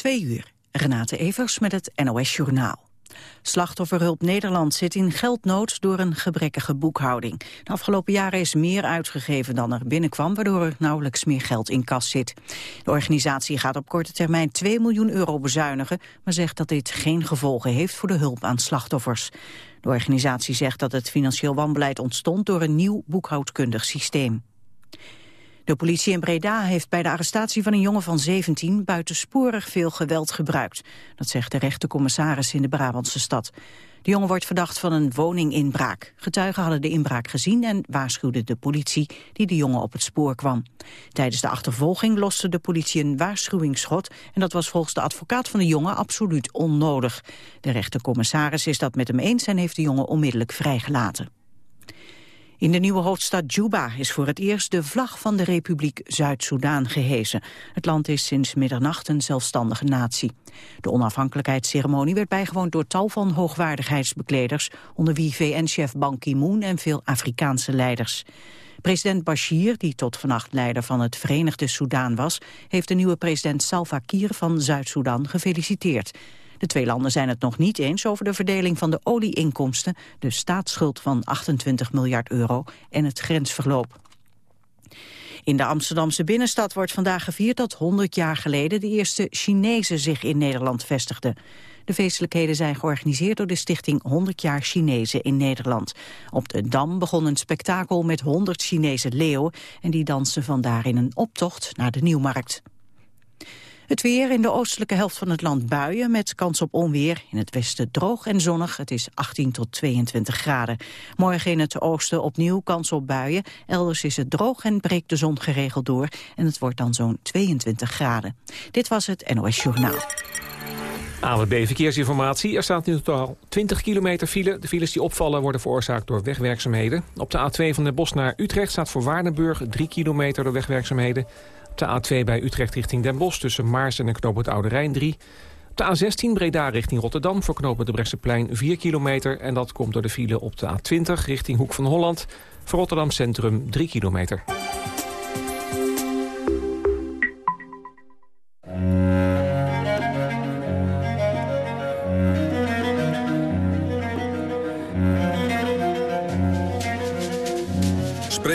Twee uur. Renate Evers met het NOS Journaal. Slachtofferhulp Nederland zit in geldnood door een gebrekkige boekhouding. De afgelopen jaren is meer uitgegeven dan er binnenkwam... waardoor er nauwelijks meer geld in kas zit. De organisatie gaat op korte termijn 2 miljoen euro bezuinigen... maar zegt dat dit geen gevolgen heeft voor de hulp aan slachtoffers. De organisatie zegt dat het financieel wanbeleid ontstond... door een nieuw boekhoudkundig systeem. De politie in Breda heeft bij de arrestatie van een jongen van 17 buitensporig veel geweld gebruikt. Dat zegt de rechtercommissaris in de Brabantse stad. De jongen wordt verdacht van een woninginbraak. Getuigen hadden de inbraak gezien en waarschuwden de politie die de jongen op het spoor kwam. Tijdens de achtervolging loste de politie een waarschuwingsschot en dat was volgens de advocaat van de jongen absoluut onnodig. De rechtercommissaris is dat met hem eens en heeft de jongen onmiddellijk vrijgelaten. In de nieuwe hoofdstad Juba is voor het eerst de vlag van de Republiek Zuid-Soedan gehezen. Het land is sinds middernacht een zelfstandige natie. De onafhankelijkheidsceremonie werd bijgewoond door tal van hoogwaardigheidsbekleders, onder wie VN-chef Ban Ki-moon en veel Afrikaanse leiders. President Bashir, die tot vannacht leider van het Verenigde Soedan was, heeft de nieuwe president Salva Kiir van Zuid-Soedan gefeliciteerd. De twee landen zijn het nog niet eens over de verdeling van de olieinkomsten, de staatsschuld van 28 miljard euro en het grensverloop. In de Amsterdamse binnenstad wordt vandaag gevierd dat 100 jaar geleden de eerste Chinezen zich in Nederland vestigden. De feestelijkheden zijn georganiseerd door de stichting 100 jaar Chinezen in Nederland. Op de Dam begon een spektakel met 100 Chinese leeuwen en die dansen vandaar in een optocht naar de Nieuwmarkt. Het weer in de oostelijke helft van het land buien met kans op onweer. In het westen droog en zonnig. Het is 18 tot 22 graden. Morgen in het oosten opnieuw kans op buien. Elders is het droog en breekt de zon geregeld door. En het wordt dan zo'n 22 graden. Dit was het NOS Journaal. AWB Verkeersinformatie. Er staat in totaal 20 kilometer file. De files die opvallen worden veroorzaakt door wegwerkzaamheden. Op de A2 van Den Bosch naar Utrecht staat voor Waardenburg 3 kilometer door wegwerkzaamheden. De A2 bij Utrecht richting Den Bosch tussen Maars en de knoop Oude Rijn 3. De A16 Breda richting Rotterdam voor knopen de Bresseplein 4 kilometer. En dat komt door de file op de A20 richting Hoek van Holland. Voor Rotterdam Centrum 3 kilometer.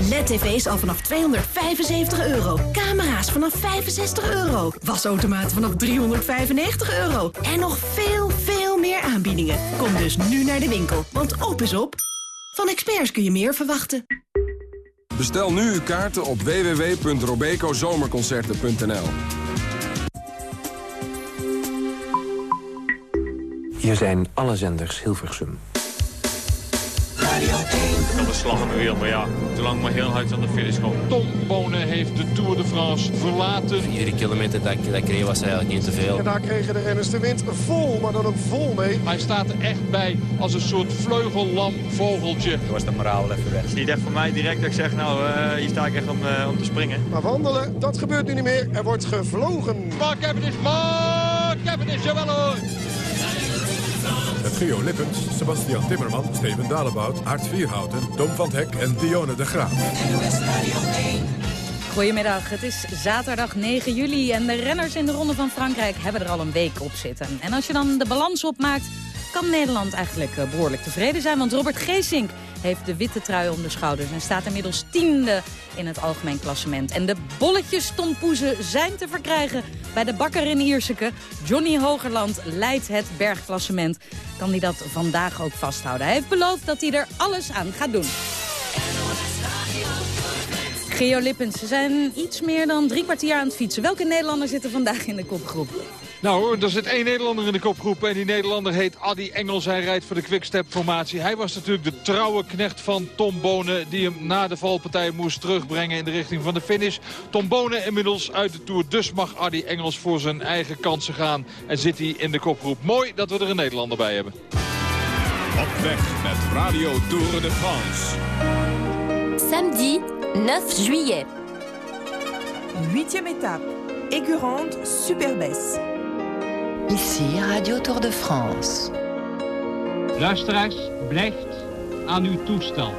LED-tv's al vanaf 275 euro. Camera's vanaf 65 euro. Wasautomaten vanaf 395 euro. En nog veel, veel meer aanbiedingen. Kom dus nu naar de winkel, want op is op. Van experts kun je meer verwachten. Bestel nu uw kaarten op www.robecozomerconcerten.nl Hier zijn alle zenders Hilversum. Kan de slag op de wiel, maar ja, zolang maar heel hard aan de finish komt. Tom Bonen heeft de Tour de France verlaten. Iedere kilometer dat ik, dat kreeg was eigenlijk niet te veel. En daar kregen de renners de wind vol, maar dan ook vol mee. Hij staat er echt bij als een soort vleugellam vogeltje. Dat was de moraal even weg. Het is niet echt voor mij direct dat ik zeg, nou, uh, hier sta ik echt om, uh, om te springen. Maar wandelen, dat gebeurt nu niet meer. Er wordt gevlogen. Mark Cavendish, Mark Cavendish, jawel hoor. Met Geo Lippens, Sebastian Timmerman, Steven Dalebout, Aart Vierhouten, Tom van Hek en Dionne de Graaf. Goedemiddag, het is zaterdag 9 juli en de renners in de Ronde van Frankrijk hebben er al een week op zitten. En als je dan de balans opmaakt, kan Nederland eigenlijk eh, behoorlijk tevreden zijn. Want Robert Geesink heeft de witte trui om de schouders en staat inmiddels tiende in het algemeen klassement. En de bolletjes tompoezen zijn te verkrijgen bij de bakker in Ierseke. Johnny Hogerland leidt het bergklassement. Kan hij dat vandaag ook vasthouden? Hij heeft beloofd dat hij er alles aan gaat doen. Geo Lippens, ze zijn iets meer dan drie kwartier aan het fietsen. Welke Nederlanders zitten vandaag in de kopgroep? Nou hoor, er zit één Nederlander in de kopgroep. En die Nederlander heet Adi Engels. Hij rijdt voor de Quickstep-formatie. Hij was natuurlijk de trouwe knecht van Tom Bonen... die hem na de valpartij moest terugbrengen in de richting van de finish. Tom Bonen inmiddels uit de Tour. Dus mag Adi Engels voor zijn eigen kansen gaan. En zit hij in de kopgroep. Mooi dat we er een Nederlander bij hebben. Op weg met Radio Tour de France. Samedi 9 juillet. Huitième étape. Aigurande, Superbès. Ici Radio Tour de France. Luisteraars, blijft aan uw toestel.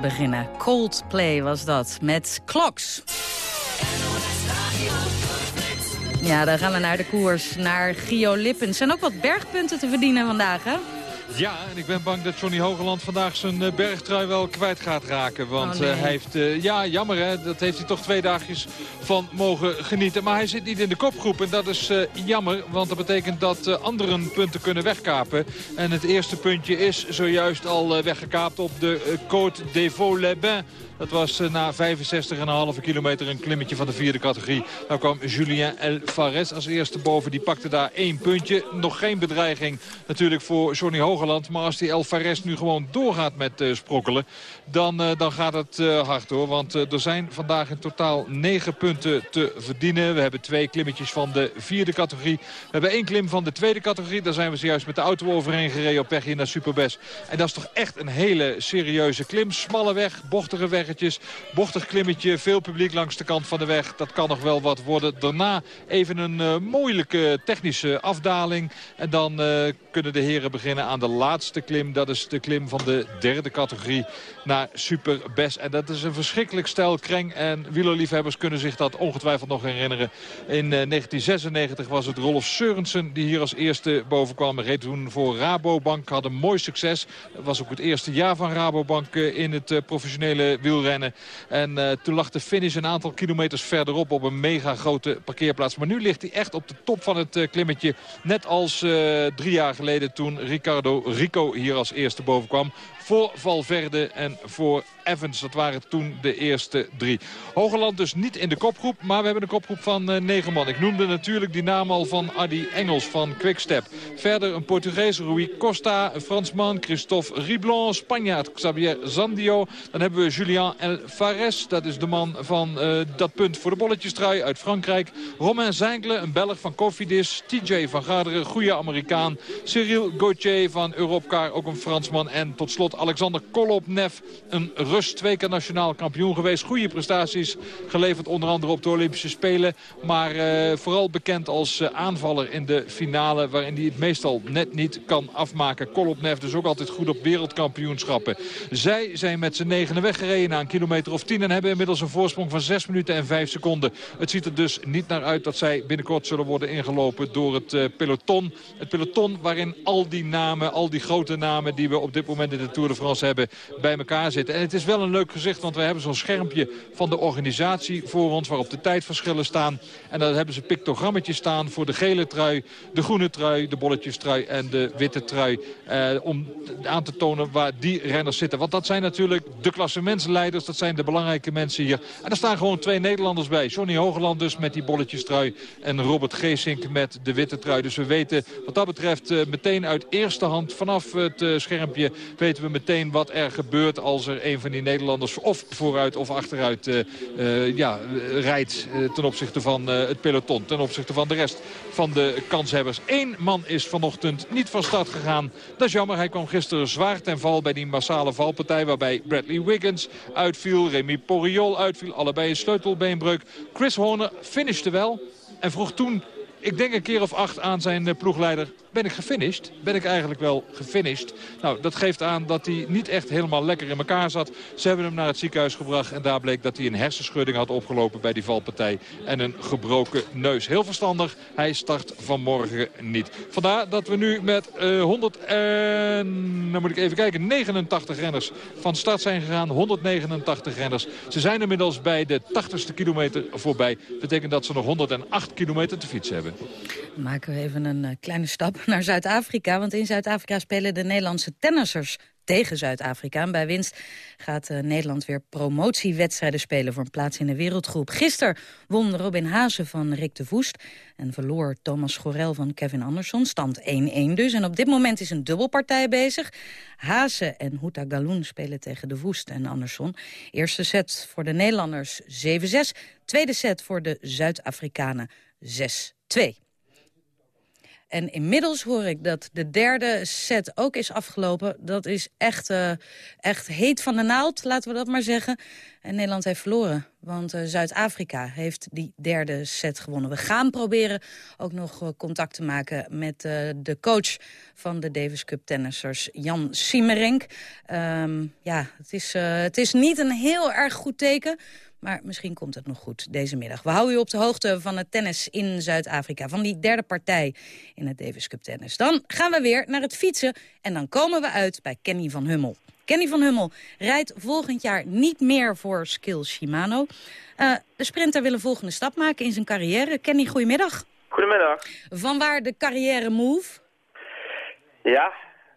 Beginnen. Coldplay was dat, met Clocks. Ja, dan gaan we naar de koers, naar Gio Lippens. Er zijn ook wat bergpunten te verdienen vandaag, hè? Ja, en ik ben bang dat Johnny Hogeland vandaag zijn eh, bergtrui wel kwijt gaat raken. Want Oh, nee. eh, hij heeft, eh, ja jammer hè, dat heeft hij toch twee dagjes van mogen genieten. Maar hij zit niet in de kopgroep en dat is jammer. Want dat betekent dat anderen punten kunnen wegkapen. En het eerste puntje is zojuist al weggekaapt op de Côte des Vaux-les-Bains. Dat was eh, na 65,5 kilometer een klimmetje van de vierde categorie. Nou kwam Julien El Fares als eerste boven. Die pakte daar één puntje. Nog geen bedreiging natuurlijk voor Johnny Hogeland. Maar als die El Fares nu gewoon doorgaat met eh, sprokkelen... Dan, eh, dan gaat het eh, hard hoor. Want eh, er zijn vandaag in totaal negen punten te verdienen. We hebben twee klimmetjes van de vierde categorie. We hebben één klim van de tweede categorie. Daar zijn we zojuist met de auto overheen gereden op weg hier naar Superbest. En dat is toch echt een hele serieuze klim. Smalle weg, bochtige weggetjes. Bochtig klimmetje, veel publiek langs de kant van de weg. Dat kan nog wel wat worden. Daarna even een moeilijke technische afdaling. En dan kunnen de heren beginnen aan de laatste klim. Dat is de klim van de derde categorie Superbest. En dat is een verschrikkelijk stijl kreng. En wielerliefhebbers kunnen zich dat ongetwijfeld nog herinneren. In eh, 1996 was het Rolf Seurensen die hier als eerste boven kwam. Reed toen voor Rabobank, had een mooi succes. Het was ook het eerste jaar van Rabobank eh, in het eh, professionele wielrennen. En eh, toen lag de finish een aantal kilometers verderop op een mega grote parkeerplaats. Maar nu ligt hij echt op de top van het eh, klimmetje. Net als eh, drie jaar geleden toen Ricardo Rico hier als eerste boven kwam. Voor Valverde en voor Evans. Dat waren toen de eerste drie. Hogeland dus niet in de kopgroep. Maar we hebben een kopgroep van eh, negen man. Ik noemde natuurlijk die naam al van Adi Engels van Quickstep. Verder een Portugees, Rui Costa. Een Fransman, Christophe Riblon. Spanjaard, Xavier Zandio. Dan hebben we Julien El Fares. Dat is de man van eh, dat punt voor de bolletjestrui uit Frankrijk. Romain Zingle, een Belg van Cofidis. TJ van Garderen, goede Amerikaan. Cyril Gauthier van Europcar, ook een Fransman. En tot slot Alexander Kolopnev, een Rus, twee keer nationaal kampioen geweest. Goede prestaties geleverd onder andere op de Olympische Spelen. Maar eh, vooral bekend als eh, aanvaller in de finale waarin hij het meestal net niet kan afmaken. Kolopnev dus ook altijd goed op wereldkampioenschappen. Zij zijn met z'n negenen weggereden na een kilometer of tien en hebben inmiddels een voorsprong van 6 minuten en 5 seconden. Het ziet er dus niet naar uit dat zij binnenkort zullen worden ingelopen door het eh, peloton. Het peloton waarin al die namen, al die grote namen die we op dit moment in de Tour de France hebben bij elkaar zitten. En het is wel een leuk gezicht, want we hebben zo'n schermpje van de organisatie voor ons waarop de tijdverschillen staan. En daar hebben ze pictogrammetjes staan voor de gele trui, de groene trui, de bolletjestrui en de witte trui. Eh, om aan te tonen waar die renners zitten. Want dat zijn natuurlijk de klassementsleiders, dat zijn de belangrijke mensen hier. En er staan gewoon twee Nederlanders bij. Johnny Hogeland dus met die bolletjestrui en Robert Geesink met de witte trui. Dus we weten wat dat betreft eh, meteen uit eerste hand vanaf het eh, schermpje weten we meteen wat er gebeurt als er een van die Nederlanders of vooruit of achteruit eh, eh, ja, rijdt eh, ten opzichte van het peloton. Ten opzichte van de rest van de kanshebbers. Eén man is vanochtend niet van start gegaan. Dat is jammer. Hij kwam gisteren zwaar ten val bij die massale valpartij waarbij Bradley Wiggins uitviel. Remy Porriol uitviel. Allebei een sleutelbeenbreuk. Chris Horner finishte wel en vroeg toen ik denk een keer of acht aan zijn eh, ploegleider. Ben ik gefinished? Ben ik eigenlijk wel gefinished? Nou, dat geeft aan dat hij niet echt helemaal lekker in elkaar zat. Ze hebben hem naar het ziekenhuis gebracht. En daar bleek dat hij een hersenschudding had opgelopen bij die valpartij. En een gebroken neus. Heel verstandig. Hij start vanmorgen niet. Vandaar dat we nu met eh 100 en... Dan moet ik even kijken. 89 renners van start zijn gegaan. 189 renners. Ze zijn inmiddels bij de 80ste kilometer voorbij. Betekent dat ze nog 108 kilometer te fietsen hebben. Dan maken we even een eh, kleine stap naar Zuid-Afrika. Want in Zuid-Afrika spelen de Nederlandse tennissers tegen Zuid-Afrika. En bij winst gaat eh, Nederland weer promotiewedstrijden spelen... voor een plaats in de wereldgroep. Gisteren won Robin Haase van Rick de Voest... en verloor Thomas Gorel van Kevin Anderson. Stand 1-1 dus. En op dit moment is een dubbelpartij bezig. Haase en Houta Galoen spelen tegen de Voest en Anderson. Eerste set voor de Nederlanders 7-6. Tweede set voor de Zuid-Afrikanen 6-2. En inmiddels hoor ik dat de derde set ook is afgelopen. Dat is echt, eh, echt heet van de naald, laten we dat maar zeggen. En Nederland heeft verloren, want eh, Zuid-Afrika heeft die derde set gewonnen. We gaan proberen ook nog eh, contact te maken met de coach van de Davis Cup tennissers, Jan Siemerink. Ehm, ja, het is, het is niet een heel erg goed teken. Maar misschien komt het nog goed deze middag. We houden u op de hoogte van het tennis in Zuid-Afrika. Van die derde partij in het Davis Cup tennis. Dan gaan we weer naar het fietsen. En dan komen we uit bij Kenny van Hummel. Kenny van Hummel rijdt volgend jaar niet meer voor Skills Shimano. Uh, de sprinter wil een volgende stap maken in zijn carrière. Kenny, goedemiddag. Goedemiddag. Vanwaar de carrière move? Ja,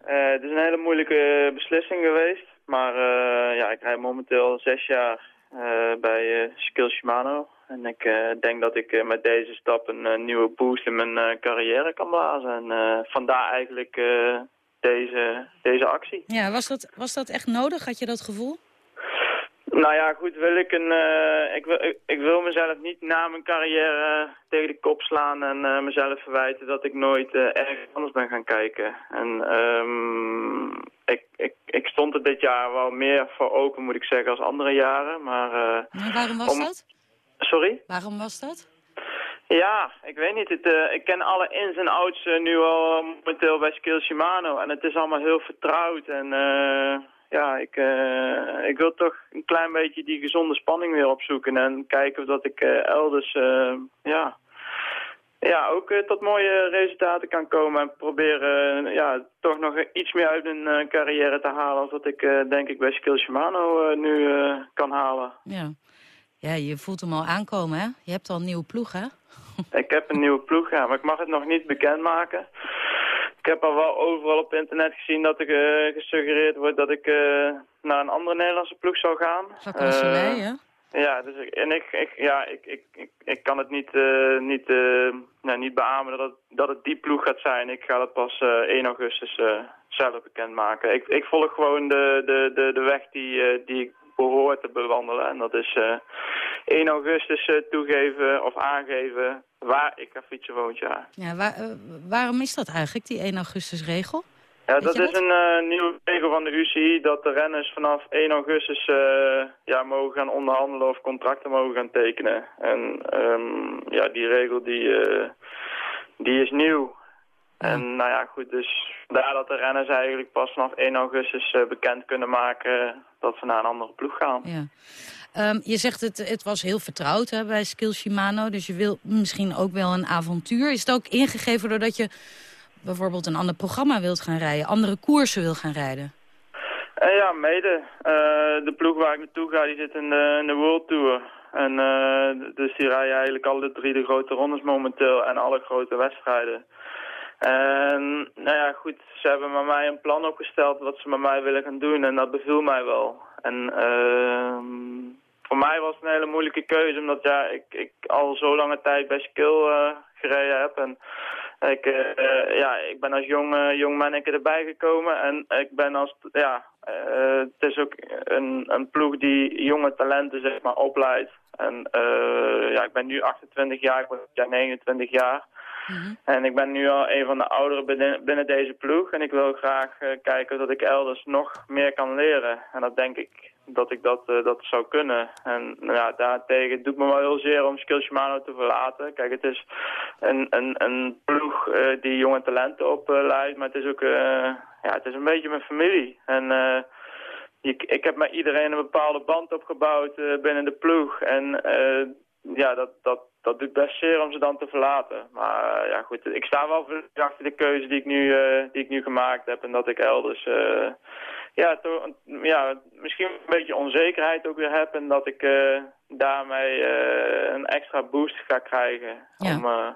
uh, het is een hele moeilijke beslissing geweest. Maar uh, ja, ik rijd momenteel zes jaar bij Skills Shimano. En ik denk dat ik met deze stap een nieuwe boost in mijn carrière kan blazen. En vandaar eigenlijk deze, deze actie. Ja, was dat, was dat echt nodig? Had je dat gevoel? Nou ja, goed, wil ik een... Uh, ik, wil, ik, wil mezelf niet na mijn carrière tegen de kop slaan en uh, mezelf verwijten dat ik nooit uh, ergens anders ben gaan kijken. En um, ik, ik, ik stond er dit jaar wel meer voor open, moet ik zeggen, als andere jaren. Maar, maar waarom was om... dat? Sorry? Waarom was dat? Ja, ik weet niet. Het, uh, ik ken alle ins en outs uh, nu al momenteel bij Skills Shimano. En het is allemaal heel vertrouwd. En uh, ja, ik, ik wil toch een klein beetje die gezonde spanning weer opzoeken. En kijken of dat ik elders ja, ja, ook tot mooie resultaten kan komen. En proberen ja, toch nog iets meer uit een carrière te halen. Als dat ik denk ik bij Skills Shimano nu kan halen. Ja. ja, je voelt hem al aankomen hè? Je hebt al een nieuwe ploeg hè? Ik heb een nieuwe ploeg, ja, maar ik mag het nog niet bekendmaken. Ik heb al wel overal op internet gezien dat ik uh, gesuggereerd wordt dat ik uh, naar een andere Nederlandse ploeg zou gaan. Vakantielei, uh, hè? Ja, dus ik, en ik, ik, ja, ik, ik, ik, ik kan het niet, niet, nou, niet beamen dat het, dat het die ploeg gaat zijn. Ik ga dat pas 1 augustus zelf bekendmaken. Ik, ik volg gewoon de, de, de, de weg die, die ik behoor te bewandelen. En dat is 1 augustus toegeven of aangeven waar ik ga fietsen volgend jaar. Ja, waar, uh, waarom is dat eigenlijk, die 1 augustus regel? Ja, dat is een uh, nieuwe regel van de UCI dat de renners vanaf 1 augustus uh, ja, mogen gaan onderhandelen of contracten mogen gaan tekenen. En um, ja, die regel die, die is nieuw. Ja. En nou ja, goed, dus daar dat de renners eigenlijk pas vanaf 1 augustus bekend kunnen maken dat ze naar een andere ploeg gaan. Ja. Um, je zegt het, het was heel vertrouwd hè, bij Skills Shimano, dus je wil misschien ook wel een avontuur. Is het ook ingegeven doordat je bijvoorbeeld een ander programma wilt gaan rijden, andere koersen wil gaan rijden? Uh, ja, mede. Uh, de ploeg waar ik naartoe ga, die zit in de, in de World Tour. En uh, dus die rijden eigenlijk alle drie de grote rondes momenteel en alle grote wedstrijden. En nou ja, goed, ze hebben met mij een plan opgesteld wat ze met mij willen gaan doen en dat beviel mij wel. En ehm, voor mij was het een hele moeilijke keuze, omdat ja, ik, ik al zo lange tijd bij Skill uh, gereden heb. En ik, uh, ja, ik ben als jong, uh, jong manneke erbij gekomen en ik ben als, ja, het is ook een, een ploeg die jonge talenten zeg maar opleidt. En ja, ik ben nu 28 jaar, ik word ja 29 jaar. Mm -hmm. En ik ben nu al een van de ouderen binnen, binnen deze ploeg. En ik wil graag kijken dat ik elders nog meer kan leren. En dat denk ik dat ik dat, uh, dat zou kunnen. En nou ja, daartegen doet me wel heel zeer om Skill Shimano te verlaten. Kijk, het is een, een, een ploeg uh, die jonge talenten opleidt. maar het is ook ja, het is een beetje mijn familie. En ik, ik heb met iedereen een bepaalde band opgebouwd binnen de ploeg. En ja, dat, dat, dat doet best zeer om ze dan te verlaten. Maar ja goed, ik sta wel achter de keuze die ik nu, die ik nu gemaakt heb. En dat ik elders ja, toch, ja, misschien een beetje onzekerheid ook weer heb. En dat ik uh, daarmee een extra boost ga krijgen ja. om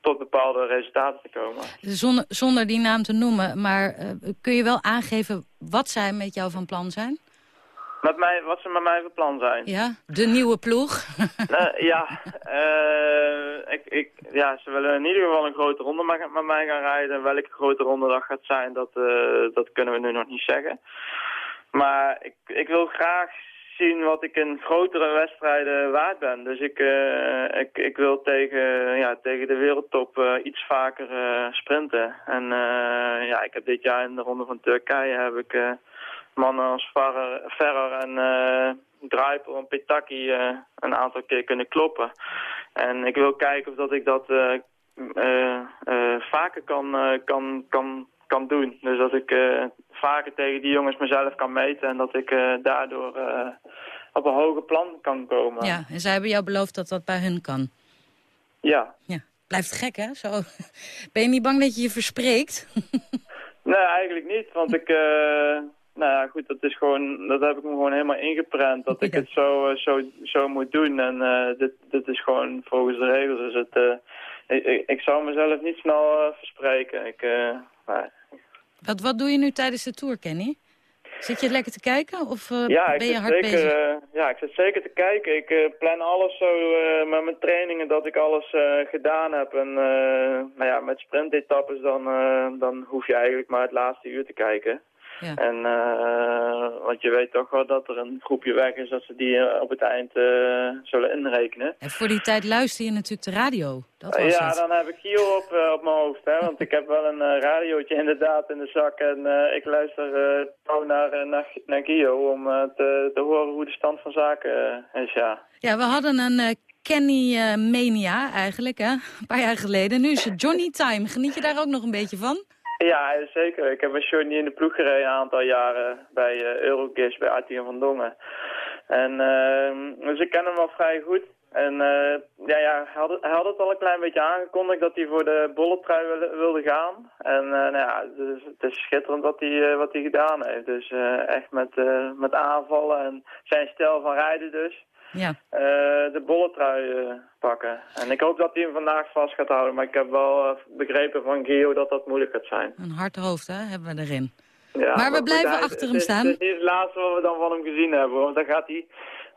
tot bepaalde resultaten te komen. Zonder, zonder die naam te noemen, maar kun je wel aangeven wat zij met jou van plan zijn? Met mij, wat ze met mij van plan zijn. Ja, de nieuwe ploeg. ja, uh, ik, ik, ja, ze willen in ieder geval een grote ronde met, met mij gaan rijden. Welke grote ronde dat gaat zijn, dat, uh, dat kunnen we nu nog niet zeggen. Maar ik, ik wil graag zien wat ik in grotere wedstrijden waard ben. Dus ik, ik, ik wil tegen, ja, tegen de wereldtop iets vaker sprinten. En ja, ik heb dit jaar in de ronde van Turkije heb ik mannen als Ferrer en uh, Druipel en Petaki uh, een aantal keer kunnen kloppen. En ik wil kijken of dat ik dat uh, vaker kan, kan, kan, kan doen. Dus dat ik vaker tegen die jongens mezelf kan meten en dat ik daardoor op een hoger plan kan komen. Ja, en zij hebben jou beloofd dat dat bij hun kan. Ja. Ja, blijft gek hè? Zo. Ben je niet bang dat je je verspreekt? Nee, eigenlijk niet, want ik... nou ja, goed, dat is gewoon... Dat heb ik me gewoon helemaal ingeprent, dat ik het zo, eh, zo, zo moet doen. En eh, dit, dit is gewoon volgens de regels. Dus het, eh, ik, zou mezelf niet snel verspreken. Ik, eh, nee. Wat, wat doe je nu tijdens de tour, Kenny? Zit je lekker te kijken of ja, ben je hard zeker, bezig? ja, ik zit zeker te kijken. Ik plan alles zo met mijn trainingen dat ik alles gedaan heb. En nou ja, met sprintetappes dan, dan hoef je eigenlijk maar het laatste uur te kijken. Ja. En eh, want je weet toch wel dat er een groepje weg is dat ze die eh, op het eind eh, zullen inrekenen. En voor die tijd luister je natuurlijk de radio. Dat was ja, het. dan heb ik Gio op, op mijn hoofd, hè, want ik heb wel een radiootje inderdaad in de zak en ik luister trouw naar, naar, naar Gio om te, te horen hoe de stand van zaken is, ja. Ja, we hadden een Kenny Mania eigenlijk, hè? Een paar jaar geleden. Nu is het Johnny Time. Geniet je daar ook nog een beetje van? Ja, zeker. Ik heb een Johnny in de ploeg gereden een aantal jaren bij Eurogis, bij Artien van Dongen. En eh, dus ik ken hem wel vrij goed. En eh, ja, ja hij, had, het- hij had het al een klein beetje aangekondigd dat hij voor de bolletrui wilde, wilde gaan. En eh, nou ja, dus, het is schitterend wat hij, eh, wat hij gedaan heeft. Dus echt met, eh, met aanvallen en zijn stijl van rijden dus. Ja. eh, de bolletrui pakken. En ik hoop dat hij hem vandaag vast gaat houden. Maar ik heb wel begrepen van Gio dat dat moeilijk gaat zijn. Een hard hoofd, hè, hebben we erin. Ja, Maar we blijven hij- achter hem het is- staan. Het is het laatste wat we dan van hem gezien hebben. Want dan gaat hij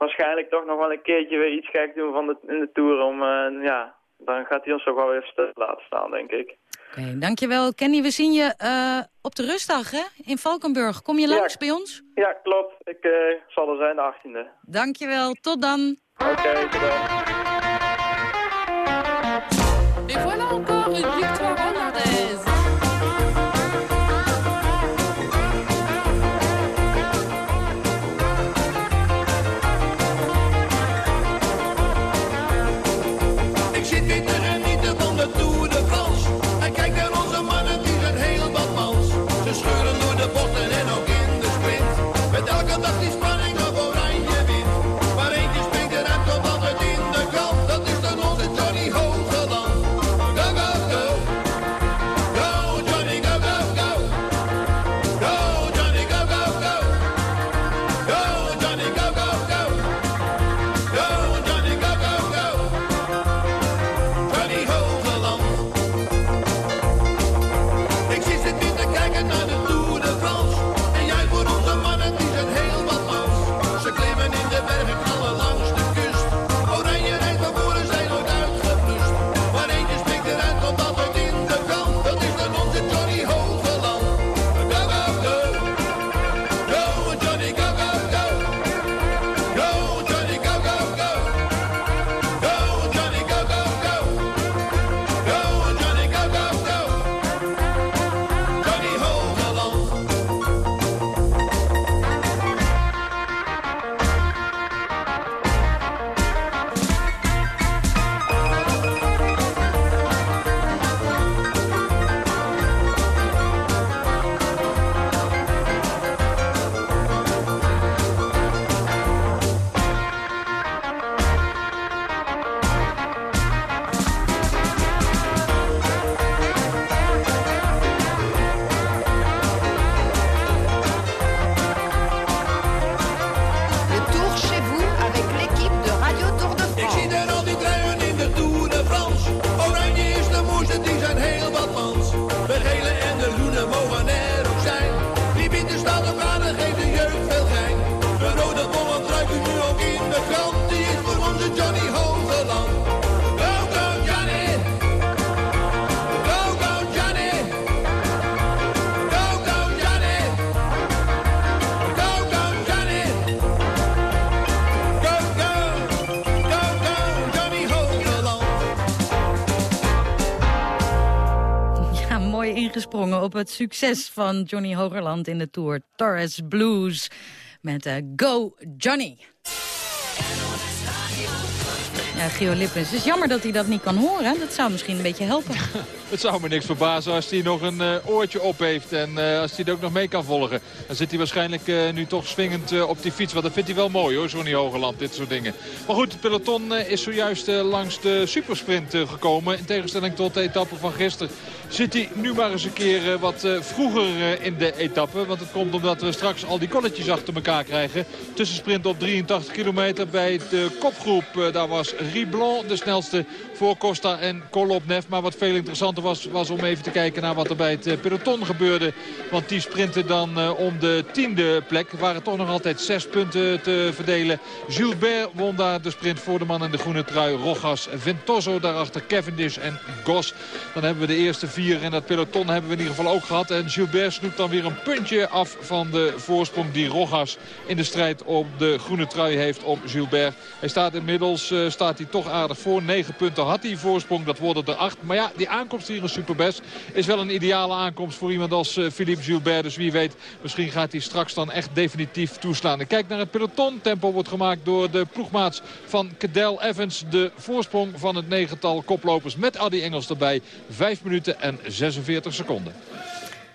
waarschijnlijk toch nog wel een keertje weer iets gek doen van de, in de Tour. Om, eh, ja, dan gaat hij ons toch wel weer stil laten staan, denk ik. Oké, dankjewel Kenny. We zien je eh, op de rustdag, hè? In Valkenburg. Kom je Ja. langs bij ons? Ja, klopt. Ik eh, zal er zijn de 18e. Dankjewel. Tot dan. Oké, bedankt. Et voilà encore une victoire het succes van Johnny Hogerland in de Tour. Torres Blues met eh, Go Johnny. Ja, Gio Lippens. Het is jammer dat hij dat niet kan horen. Dat zou misschien een beetje helpen. Het zou me niks verbazen als hij nog een uh, oortje op heeft. En uh, als hij het ook nog mee kan volgen. Dan zit hij waarschijnlijk uh, nu toch swingend op die fiets. Want dat vindt hij wel mooi hoor, Johnny Hogeland. Dit soort dingen. Maar goed, het peloton is zojuist langs de supersprint gekomen. In tegenstelling tot de etappe van gisteren. Zit hij nu maar eens een keer wat vroeger in de etappe. Want het komt omdat we straks al die kolletjes achter elkaar krijgen. Tussensprint op 83 kilometer bij de kopgroep. daar was Riblon de snelste voor Costa en Kolopnev. Maar wat veel interessanter was, was om even te kijken naar wat er bij het eh, peloton gebeurde. Want die sprinten dan uh, om de tiende plek. Waren toch nog altijd zes punten te verdelen. Gilbert won daar de sprint voor de man in de groene trui. Rogas, Ventoso daarachter, Cavendish en Gos. Dan hebben we de eerste vier in dat peloton hebben we in ieder geval ook gehad. En Gilbert snoept dan weer een puntje af van de voorsprong die Rogas in de strijd op de groene trui heeft op Gilbert. Hij staat inmiddels uh, staat hij toch aardig voor. Negen punten had hij voorsprong. Dat worden er acht. Maar ja, die aankomst hier in Superbest is wel een ideale aankomst voor iemand als uh, Philippe Gilbert. Dus wie weet, misschien gaat hij straks dan echt definitief toeslaan. kijk naar het peloton. Tempo wordt gemaakt door de ploegmaats van Cadel Evans. De voorsprong van het negental koplopers met Adi Engels erbij. Vijf minuten en 46 seconden.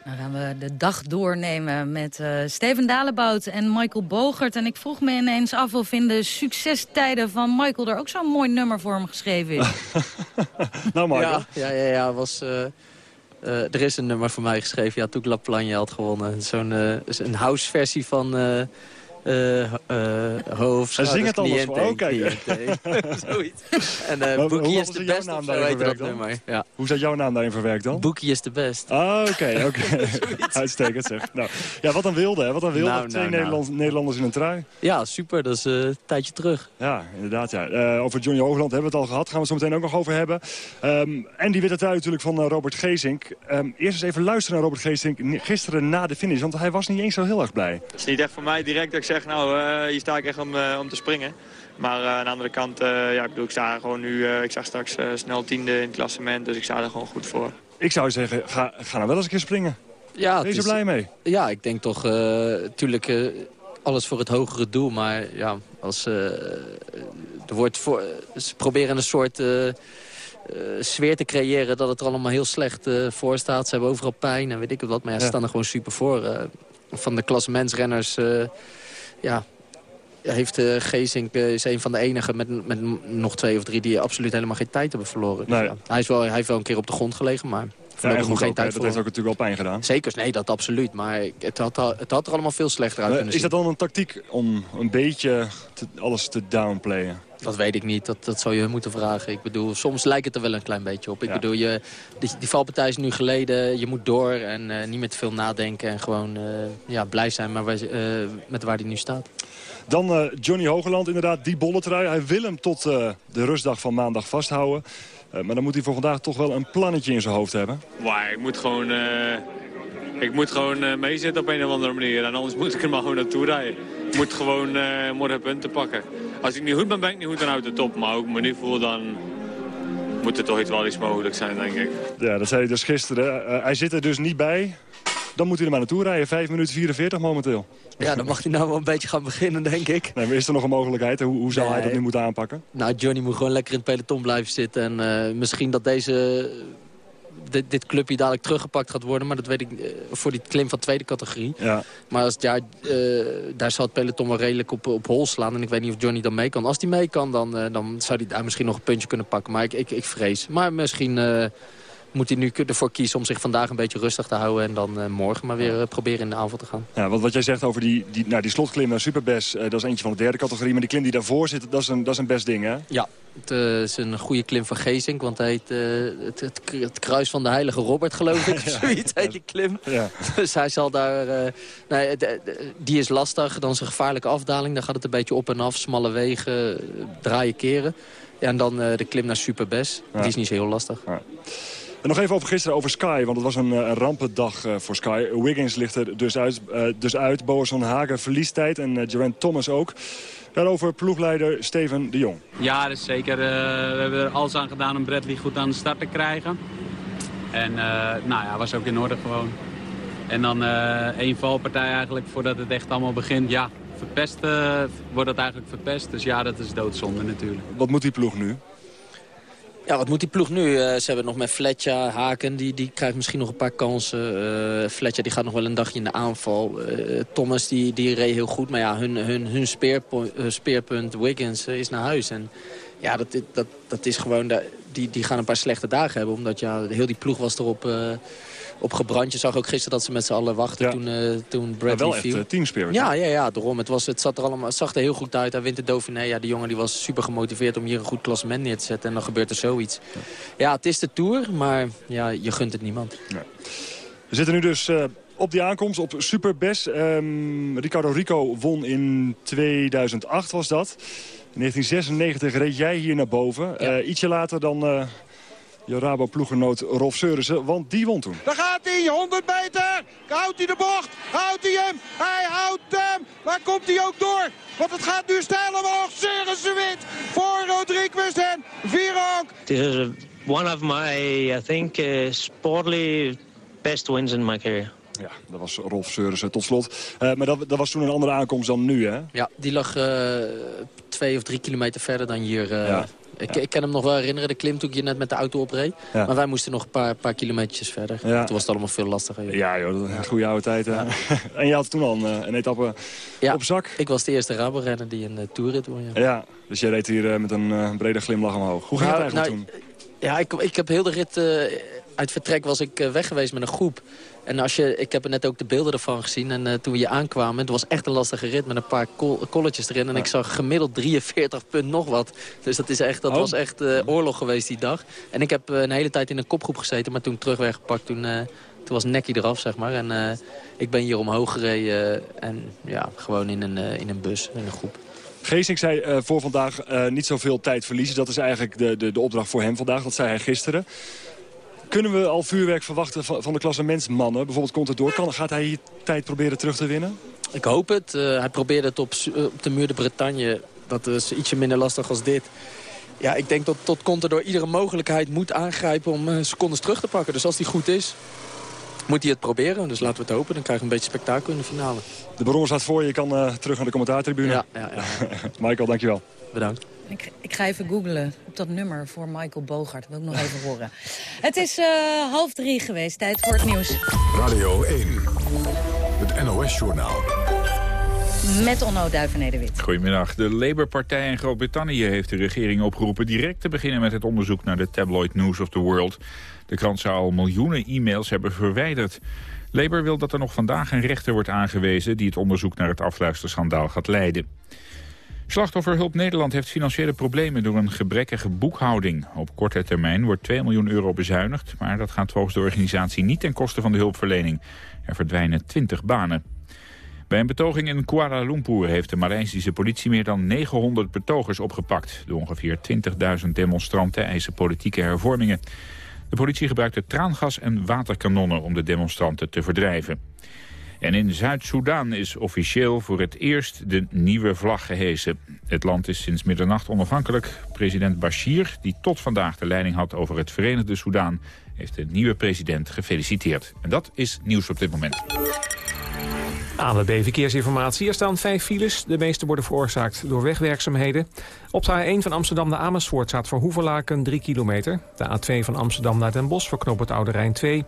Dan gaan we de dag doornemen met uh, Steven Dalebout en Michael Bogert. En ik vroeg me ineens af of in de succestijden van Michael... er ook zo'n mooi nummer voor hem geschreven is. nou, Michael. Ja, ja, ja, ja was... Uh, uh, er is een nummer voor mij geschreven, ja, toen ik La Plagne had gewonnen. Zo'n een house versie van uh, uh, hoofd. En zing het anders voor. Oh, kijk. Zoiets. En uh, Boekie is de best, of zo heet dat nummer. Ja. Hoe zat jouw naam daarin verwerkt dan? Boekie is de best. Ah, oké, oké. Uitstekend zeg. Nou, ja, wat dan wilde, hè? Wat dan wilde. Nou, Twee nou, Nederlanders, nou. Nederlanders in een trui. Ja, super. Dat is een tijdje terug. Ja, inderdaad. Ja. Uh, over Johnny Hoogland hebben we het al gehad. Gaan we het zo meteen ook nog over hebben. Um, en die witte trui natuurlijk van Robert Geesink. Um, eerst eens even luisteren naar Robert Geesink gisteren na de finish. Want hij was niet eens zo heel erg blij. Het is niet echt voor mij direct dat ik zeg, nou, uh, hier sta ik echt om, uh, om te springen. Maar uh, aan de andere kant, ja, ik bedoel, ik sta gewoon nu, ik zag straks snel tiende in het klassement, dus ik sta er gewoon goed voor. Ik zou zeggen, ga, ga nou wel eens een keer springen. Ja, ben je er blij mee? Ja, ik denk toch, natuurlijk alles voor het hogere doel. Maar ja, als, er wordt voor, ze proberen een soort... sfeer te creëren dat het er allemaal heel slecht voor staat. Ze hebben overal pijn en weet ik wat. Maar ja, ze staan er gewoon super voor. van de klassementsrenners ja, heeft uh, Geesink uh, is een van de enigen met, met nog twee of drie die absoluut helemaal geen tijd hebben verloren. Dus, ja, hij, is wel, hij heeft wel een keer op de grond gelegen, maar ja, nog geen tijd Dat heeft ook natuurlijk wel pijn gedaan. Zeker, nee, dat absoluut. Maar het had, het had er allemaal veel slechter uit uh, kunnen is zien. Is dat dan een tactiek om een beetje te, alles te downplayen? Dat weet ik niet. Dat, dat zou je moeten vragen. Ik bedoel, soms lijkt het er wel een klein beetje op. Ik bedoel, je, die, die valpartij is nu geleden. Je moet door en uh, niet met te veel nadenken. En gewoon uh, ja, blij zijn maar wij, uh, met waar hij nu staat. Dan Johnny Hogeland, inderdaad, die bolletrui. Hij wil hem tot de rustdag van maandag vasthouden. Maar dan moet hij voor vandaag toch wel een plannetje in zijn hoofd hebben. Maar ik moet gewoon... Ik moet gewoon meezitten op een of andere manier. En anders moet ik er maar gewoon naartoe rijden. Ik moet gewoon morgen punten pakken als ik niet goed ben, ben ik niet goed, dan houdt het op. Maar ook me niet voel, dan moet er toch iets wel iets mogelijk zijn, denk ik. Ja, dat zei hij dus gisteren. Uh, hij zit er dus niet bij. Dan moet hij er maar naartoe rijden. 5 minuten 44 momenteel. Ja, dan mag hij nou wel een beetje gaan beginnen, denk ik. Nee, maar is er nog een mogelijkheid? Hoe, hoe zou hij dat nu moeten aanpakken? Nou, Johnny moet gewoon lekker in het peloton blijven zitten. En uh, misschien dat deze dit, dit clubje dadelijk teruggepakt gaat worden. Maar dat weet ik uh, voor die klim van tweede categorie. Ja. Maar als uh, daar zal het peloton wel redelijk op, op hol slaan. En ik weet niet of Johnny dan mee kan. Als hij mee kan, dan, dan zou hij daar misschien nog een puntje kunnen pakken. Maar ik, ik, ik vrees. Maar misschien moet hij nu ervoor kiezen om zich vandaag een beetje rustig te houden... en dan uh, morgen maar weer uh, proberen in de aanval te gaan. Ja, want wat jij zegt over die, die, nou, die slotklim naar Superbest... Uh, dat is eentje van de derde categorie. Maar die klim die daarvoor zit, dat is een, dat is een best ding, hè? Ja, het is een goede klim van Geesink. Want hij heet het, het, het, kruis van de heilige Robert, geloof ik. Zoiets heet die klim. Ja. Dus hij zal daar... nee, die is lastig. Dan is een gevaarlijke afdaling. Dan gaat het een beetje op en af. Smalle wegen, draaien, keren. Ja, en dan de klim naar Superbest. Ja. Die is niet zo heel lastig. En nog even over gisteren, over Sky, want het was een, eh, een rampendag uh, voor Sky. Wiggins ligt er dus uit, uh, dus uit. Boasson Hagen verliest tijd en Geraint Thomas ook. Daarover ploegleider Steven de Jong. Ja, dat is zeker. we hebben er alles aan gedaan om Bradley goed aan de start te krijgen. En nou ja, was ook in orde gewoon. En dan één valpartij eigenlijk voordat het echt allemaal begint. Ja, verpest, eh, wordt dat eigenlijk verpest. Dus ja, dat is doodzonde natuurlijk. Wat moet die ploeg nu? Ja, wat moet die ploeg nu? Eh, ze hebben nog met Fletcher, Haken, die, die krijgt misschien nog een paar kansen. Uh, Fletcher die gaat nog wel een dagje in de aanval. Uh, Thomas die, die reed heel goed, maar ja, hun, hun, hun speerpunt, Wiggins is naar huis. En ja, dat, dat, dat is gewoon, die, die gaan een paar slechte dagen hebben. Omdat ja, heel die ploeg was erop op gebrand. Je zag ook gisteren dat ze met z'n allen wachten toen, uh, toen Bradley ja, wel viel. echt uh, Ja, ja, ja, daarom. Het, was, het, zat er allemaal, het zag er heel goed uit. Hij wint de Dauphiné. Ja, die jongen die was super gemotiveerd om hier een goed klassement neer te zetten. En dan gebeurt er zoiets. Ja, het is de Tour, maar ja, je gunt het niemand. Ja. We zitten nu dus... Uh, op die aankomst op Superbes. Um, Ricardo Rico won in 2008 was dat. In 1996 reed jij hier naar boven. Ja. Uh, ietsje later dan uh, je Rabo-ploegenoot Rolf Seurissen, want die won toen. Daar gaat hij, 100 meter. Houdt hij de bocht? Houdt hij hem? Hij houdt hem. Maar komt hij ook door? Want het gaat nu stijl omhoog. Seurissen wint voor Rodriguez en Vironk. This is one of my, I think, uh, sportly best wins in my career. Ja, dat was Rolf Seurissen tot slot. Uh, maar dat, dat, was toen een andere aankomst dan nu, hè? Ja, die lag uh, twee of drie kilometer verder dan hier... Uh, ja. Ik, ik, kan hem nog wel herinneren, de klim toen ik hier net met de auto opreed. Maar wij moesten nog een paar, paar kilometertjes verder. Toen was het allemaal veel lastiger. Joh. Ja, joh, een goede oude tijd. En je had toen al een, een etappe op zak. ik was de eerste Rabo-renner die een uh, toerrit won. Ja. dus jij reed hier uh, met een brede glimlach omhoog. Hoe ging nou, het eigenlijk nou, toen? Ja, ik, ik heb heel de rit... uit vertrek was ik weg geweest met een groep. En als je, ik heb er net ook de beelden ervan gezien. En uh, toen we hier aankwamen, het was echt een lastige rit met een paar kolletjes erin. En ja. ik zag gemiddeld 43 punt nog wat. Dus dat, is echt, dat oh. was echt uh, oorlog geweest die dag. En ik heb uh, een hele tijd in een kopgroep gezeten. Maar toen ik terug werd gepakt, toen, toen was nekkie eraf, zeg maar. En ik ben hier omhoog gereden. en ja, gewoon in een, in een bus, in een groep. Geesink zei uh, voor vandaag uh, niet zoveel tijd verliezen. Dat is eigenlijk de, de, de opdracht voor hem vandaag. Dat zei hij gisteren. Kunnen we al vuurwerk verwachten van de klassementsmannen? Bijvoorbeeld komt het door. Kan, gaat hij hier tijd proberen terug te winnen? Ik hoop het. Uh, hij probeerde het op, op de muur de Bretagne. Dat is ietsje minder lastig als dit. Ja, ik denk dat tot Contador iedere mogelijkheid moet aangrijpen om uh, secondes terug te pakken. Dus als die goed is, moet hij het proberen. Dus laten we het hopen. Dan krijgen we een beetje spektakel in de finale. De bron staat voor je. Je kan uh, terug naar de commentaartribune. Ja, ja, ja. Michael, dankjewel. Bedankt. Ik, ik, ga even googlen op dat nummer voor Michael Bogart. Dat wil ik nog even horen. Het is uh, half drie geweest. Tijd voor het nieuws. Radio 1. Het NOS-journaal. Met Onno Duivenedewit. Goedemiddag. De Labour-partij in Groot-Brittannië heeft de regering opgeroepen... direct te beginnen met het onderzoek naar de tabloid News of the World. De krant zou al miljoenen e-mails hebben verwijderd. Labour wil dat er nog vandaag een rechter wordt aangewezen... die het onderzoek naar het afluisterschandaal gaat leiden. Slachtofferhulp Nederland heeft financiële problemen door een gebrekkige boekhouding. Op korte termijn wordt 2 miljoen euro bezuinigd... maar dat gaat volgens de organisatie niet ten koste van de hulpverlening. Er verdwijnen 20 banen. Bij een betoging in Kuala Lumpur heeft de Maleisische politie meer dan 900 betogers opgepakt. De ongeveer 20.000 demonstranten eisen politieke hervormingen. De politie gebruikte traangas en waterkanonnen om de demonstranten te verdrijven. En in Zuid-Soedan is officieel voor het eerst de nieuwe vlag gehesen. Het land is sinds middernacht onafhankelijk. President Bashir, die tot vandaag de leiding had over het Verenigde Soedan... heeft de nieuwe president gefeliciteerd. En dat is nieuws op dit moment. ANWB Verkeersinformatie. Er staan vijf files. De meeste worden veroorzaakt door wegwerkzaamheden. Op de A1 van Amsterdam naar Amersfoort staat voor Hoevelaken 3 kilometer. De A2 van Amsterdam naar Den Bosch voor knooppunt Oude Rijn 2.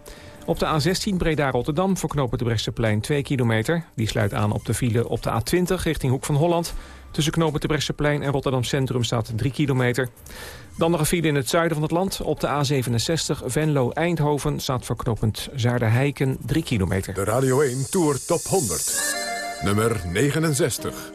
Op de A16 Breda-Rotterdam voor knooppunt de Bresseplein 2 kilometer. Die sluit aan op de file op de A20 richting Hoek van Holland. Tussen knooppunt de Bresseplein en Rotterdam Centrum staat 3 kilometer. Dan nog een file in het zuiden van het land. Op de A67 Venlo-Eindhoven staat voor knooppunt Zuiderheiken 3 kilometer. De Radio 1 Tour Top 100. Nummer 69.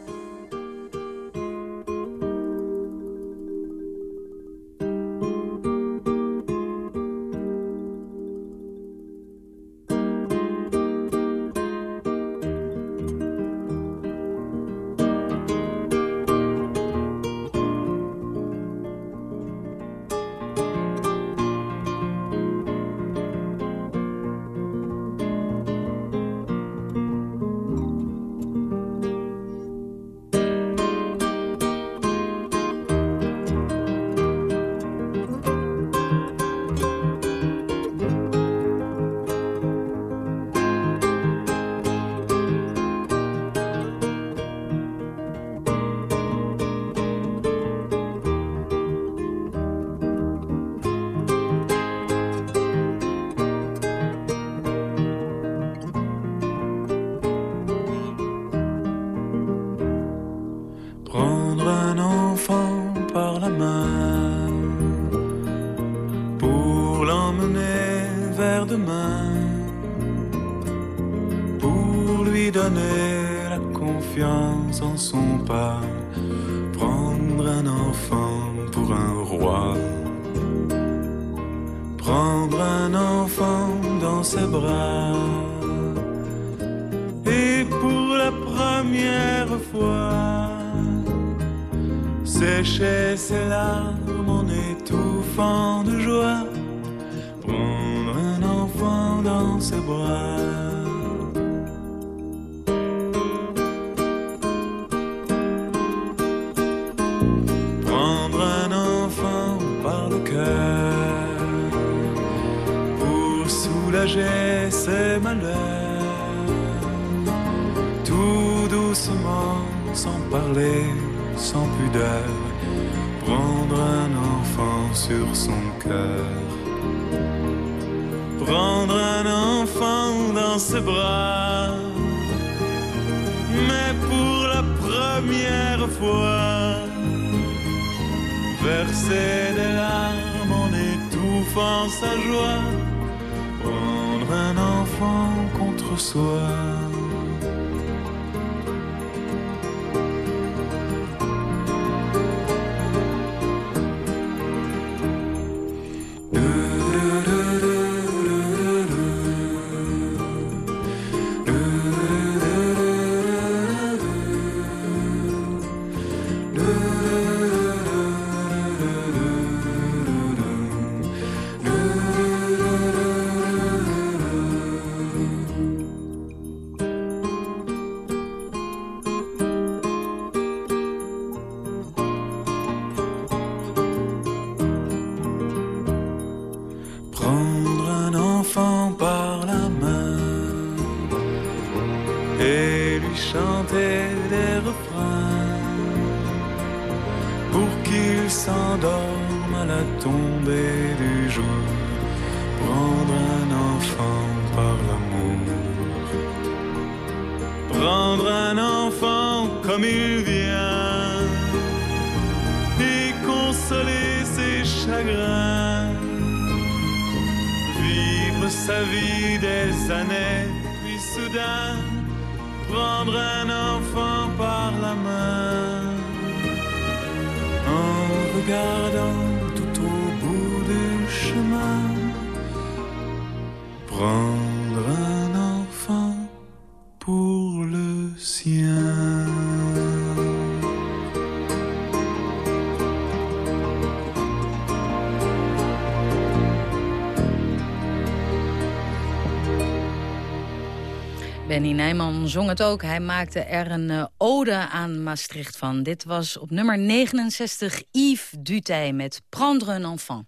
Benny Nijman zong het ook. Hij maakte er een eh, ode aan Maastricht van. Dit was op nummer 69 Yves Dutay met Prendre un enfant.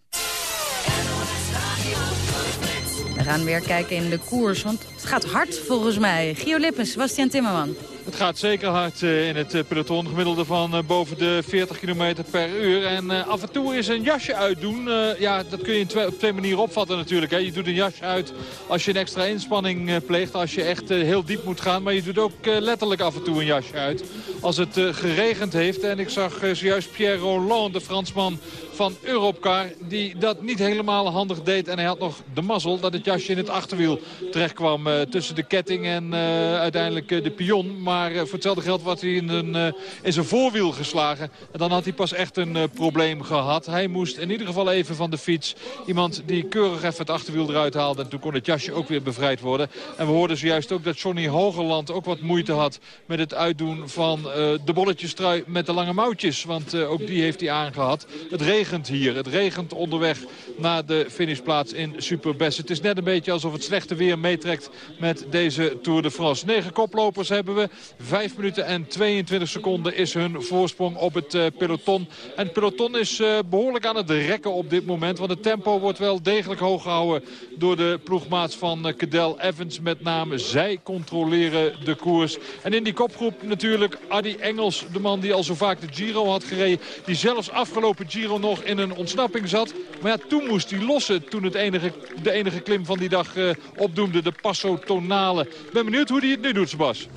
We gaan weer kijken in de koers, want het gaat hard volgens mij. Gio Lippens, Sebastian Timmerman. Het gaat zeker hard eh, in het eh, peloton. Gemiddelde van eh, boven de 40 km per uur. En af en toe is een jasje uitdoen. Ja, dat kun je op twee manieren opvatten natuurlijk. Je doet een jasje uit als je een extra inspanning pleegt. Als je echt heel diep moet gaan. Maar je doet ook letterlijk af en toe een jasje uit. Als het geregend heeft. En ik zag zojuist Pierre Roland, de Fransman van Europcar. Die dat niet helemaal handig deed. En hij had nog de mazzel dat het jasje in het achterwiel terecht kwam. eh, tussen de ketting en eh, uiteindelijk eh, de pion. Maar voor hetzelfde geld was hij in, een, in zijn voorwiel geslagen. En dan had hij pas echt een probleem gehad. Hij moest in ieder geval even van de fiets. Iemand die keurig even het achterwiel eruit haalde. En toen kon het jasje ook weer bevrijd worden. En we hoorden zojuist ook dat Johnny Hogerland ook wat moeite had... met het uitdoen van de bolletjestrui met de lange mouwtjes. Want ook die heeft hij aangehad. Het regent hier. Het regent onderweg naar de finishplaats in Superbest. Het is net een beetje alsof het slechte weer meetrekt met deze Tour de France. Negen koplopers hebben we. Vijf minuten en 22 seconden is hun voorsprong op het eh, peloton. En het peloton is eh, behoorlijk aan het rekken op dit moment. Want het tempo wordt wel degelijk hoog gehouden door de ploegmaats van uh, Cadel Evans. Met name zij controleren de koers. En in die kopgroep natuurlijk Adi Engels. De man die al zo vaak de Giro had gereden. Die zelfs afgelopen Giro nog in een ontsnapping zat. Maar ja, toen moest hij lossen. Toen het enige, de enige klim van die dag uh, opdoemde. De Passo Tonale. Ik ben benieuwd hoe hij het nu doet, Sebas.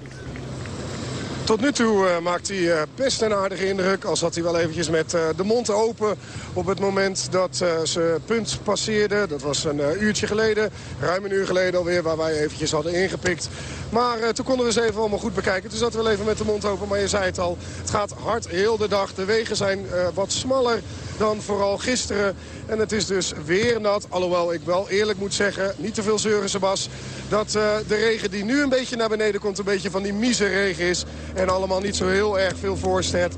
Tot nu toe uh, maakt hij uh, best een aardige indruk. Al zat hij wel eventjes met uh, de mond open op het moment dat ze punt passeerde. Dat was een uurtje geleden, ruim een uur geleden alweer, waar wij eventjes hadden ingepikt. Maar toen konden we ze even allemaal goed bekijken. Toen zaten we wel even met de mond open, maar je zei het al. Het gaat hard heel de dag. De wegen zijn wat smaller dan vooral gisteren. En het is dus weer nat. Alhoewel ik wel eerlijk moet zeggen, niet te veel zeuren Sebas. Dat de regen die nu een beetje naar beneden komt, een beetje van die regen is. En allemaal niet zo heel erg veel voorstelt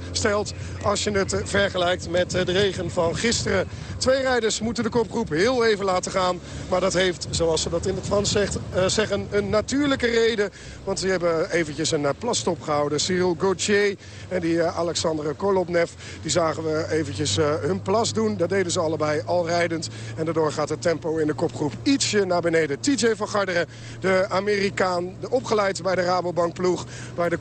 als je het vergelijkt met de regen van gisteren. Twee rijders moeten de kopgroep heel even laten gaan. Maar dat heeft, zoals ze dat in het Frans zegt, uh, zeggen, een natuurlijke reden. Want ze hebben eventjes een plastop gehouden. Cyril Gauthier en die uh, Alexander Kolobnev, die zagen we eventjes hun plas doen. Dat deden ze allebei al rijdend. En daardoor gaat het tempo in de kopgroep ietsje naar beneden. TJ van Garderen, de Amerikaan, de opgeleid bij de Rabobank ploeg, bij de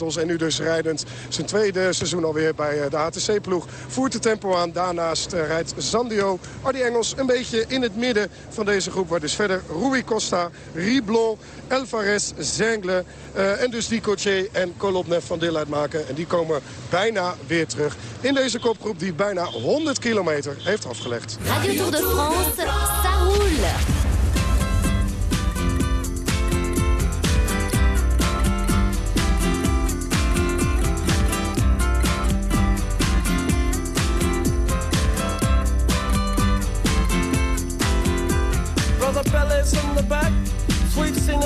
En nu dus rijdend zijn tweede seizoen alweer bij de ATC-ploeg. Voert de tempo aan. Daarnaast rijdt Zandio, Ardi Engels een beetje in het midden van deze groep. Waar dus verder Rui Costa, Riblon, Elvarez, Zengle uh, en dus die Coche en Kolobnev van deel uitmaken. En die komen bijna weer terug in deze kopgroep die bijna 100 kilometer heeft afgelegd. Radio Tour de France.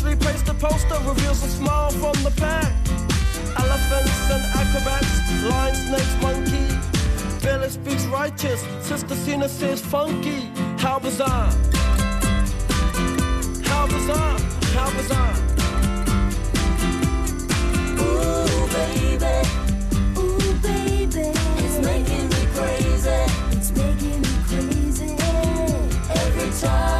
Officially placed a poster reveals a smile from the pack. Elephants and acrobats, lion, snakes, monkey. Billy speaks righteous, Sister Cena says funky. How bizarre! How bizarre! How bizarre! Ooh, baby. Ooh, baby. It's making me crazy. It's making me crazy. Every time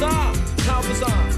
How bizarre! How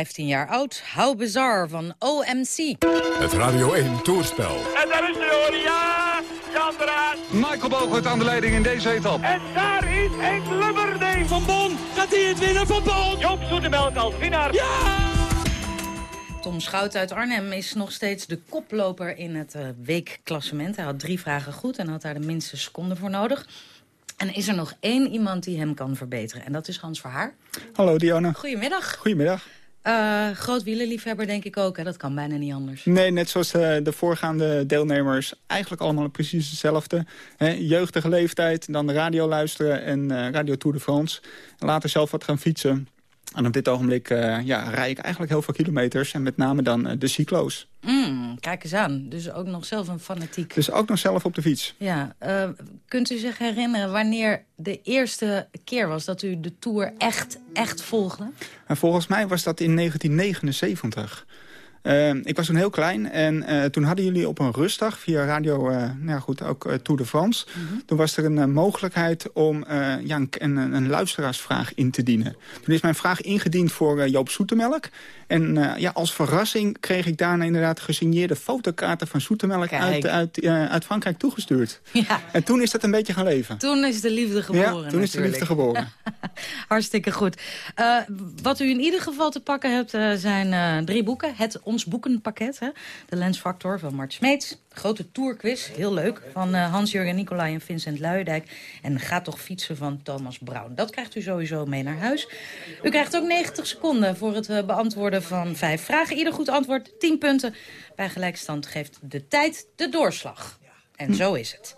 15 jaar oud. How Bizarre van OMC. Het Radio 1 Toerspel. En daar is de hoor, ja! Jan. Michael Bogert aan de leiding in deze etappe. En daar is Henk Lubberding. Van Bon, gaat hij het winnen van Bon? Joop Zoetemelk als winnaar. Ja! Tom Schout uit Arnhem is nog steeds de koploper in het uh, weekklassement. Hij had drie vragen goed en had daar de minste seconde voor nodig. En is er nog één iemand die hem kan verbeteren. En dat is Hans Verhaar. Hallo Diana. Goedemiddag. Goedemiddag. Uh, groot wielenliefhebber denk ik ook, hè? dat kan bijna niet anders. Nee, net zoals uh, de voorgaande deelnemers. Eigenlijk allemaal precies hetzelfde. He, jeugdige leeftijd, dan de radio luisteren en uh, Radio Tour de France. Later zelf wat gaan fietsen. En op dit ogenblik uh, ja, rij ik eigenlijk heel veel kilometers. En met name dan uh, de cyclo's. Mm, kijk eens aan. Dus ook nog zelf een fanatiek. Dus ook nog zelf op de fiets. Ja. Uh, kunt u zich herinneren wanneer de eerste keer was... dat u de Tour echt, echt volgde? En volgens mij was dat in 1979. Uh, ik was toen heel klein en uh, toen hadden jullie op een rustdag via radio, uh, nou ja, goed, ook Tour de France. Mm -hmm. Toen was er een mogelijkheid om ja, een, een, een, luisteraarsvraag in te dienen. Toen is mijn vraag ingediend voor Joop Soetemelk. En ja, als verrassing kreeg ik daarna inderdaad gesigneerde fotokaarten van Soetemelk uit, uit, uit, Frankrijk toegestuurd. Ja. En toen is dat een beetje gaan leven. Toen is de liefde geboren Ja, toen natuurlijk. is de liefde geboren. Hartstikke goed. wat u in ieder geval te pakken hebt zijn drie boeken. Het ons boekenpakket. Hè? De Lensfactor van Mart Smeets. Grote tourquiz, heel leuk. Van uh, Hans-Jurgen Nicolai en Vincent Luijendijk. En Ga toch fietsen van Thomas Brown. Dat krijgt u sowieso mee naar huis. U krijgt ook 90 seconden voor het uh, beantwoorden van vijf vragen. Ieder goed antwoord, 10 punten. Bij gelijkstand geeft de tijd de doorslag. En zo is het.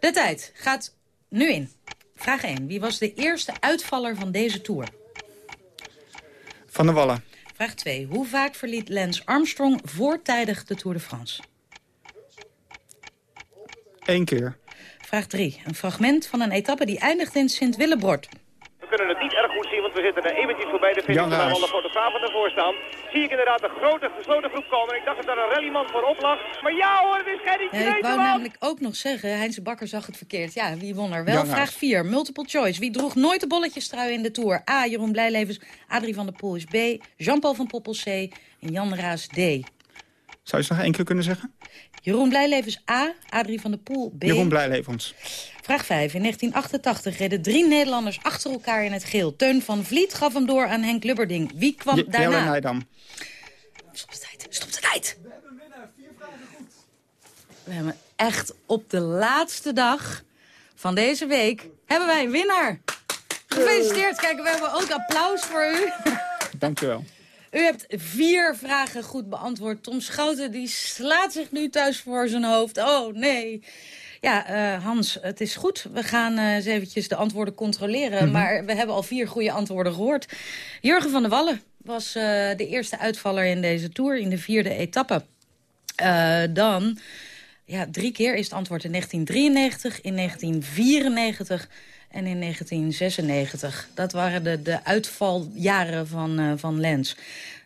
De tijd gaat nu in. Vraag 1. Wie was de eerste uitvaller van deze tour? Van der Wallen. Vraag 2. Hoe vaak verliet Lance Armstrong voortijdig de Tour de France? Eén keer. Vraag 3. Een fragment van een etappe die eindigt in Sint-Willebrod. We kunnen het niet erg goed zien, want we zitten er eventjes voorbij de finish waar alle fotografen ervoor staan. Zie ik inderdaad een grote gesloten groep komen. Ik dacht dat er een rallyman voorop lag. Maar ja hoor, het is geen ja, Ik wou namelijk ook nog zeggen, Heinz Bakker zag het verkeerd. Ja, wie won er wel? Jan Vraag 4. Multiple choice. Wie droeg nooit de bolletjestrui in de Tour? A. Jeroen Blijlevens. Adrie van der Poel is B. Jean-Paul van Poppel C. En Jan Raas D. Zou je het nog één keer kunnen zeggen? Jeroen Blijlevens A. Adrie van der Poel B. Jeroen Blijlevens. Vraag 5. In 1988 reden drie Nederlanders achter elkaar in het geel. Teun van Vliet gaf hem door aan Henk Lubberding. Wie kwam Je, daarna? Jelle Nijdam. Stop de tijd. Stop de tijd. We hebben winnaar. Vier vragen goed. We hebben echt op de laatste dag van deze week... hebben wij een winnaar. Gefeliciteerd. Kijk, we hebben ook applaus voor u. Dankjewel. U hebt vier vragen goed beantwoord. Tom Schouten die slaat zich nu thuis voor zijn hoofd. Oh, nee. Ja, uh, Hans, het is goed. We gaan uh, eens eventjes de antwoorden controleren. Mm -hmm. Maar we hebben al vier goede antwoorden gehoord. Jurgen van der Wallen was uh, de eerste uitvaller in deze Tour, in de vierde etappe. dan, ja, drie keer is het antwoord in 1993, in 1994 en in 1996. Dat waren de, de uitvaljaren van, van Lens.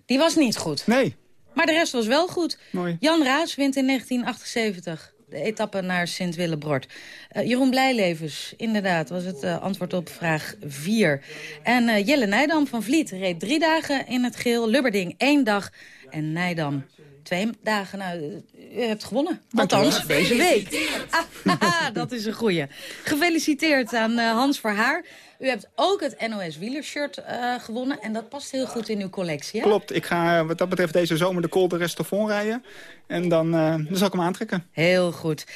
Die was niet goed. Nee. Maar de rest was wel goed. Mooi. Jan Raas wint in 1978 de etappe naar Sint-Willebrod. Uh, Jeroen Blijlevens, inderdaad, was het uh, antwoord op vraag 4. En uh, Jelle Nijdam van Vliet reed drie dagen in het geel. Lubberding één dag en Nijdam twee dagen. Nou, u hebt gewonnen. Althans, deze week. Ah, dat is een goeie. Gefeliciteerd aan Hans Verhaar. U hebt ook het NOS wielershirt uh, gewonnen. En dat past heel goed in uw collectie, hè? Klopt. Ik ga wat dat betreft deze zomer de Col de Restauration rijden. En dan, uh, dan zal ik hem aantrekken. Heel goed.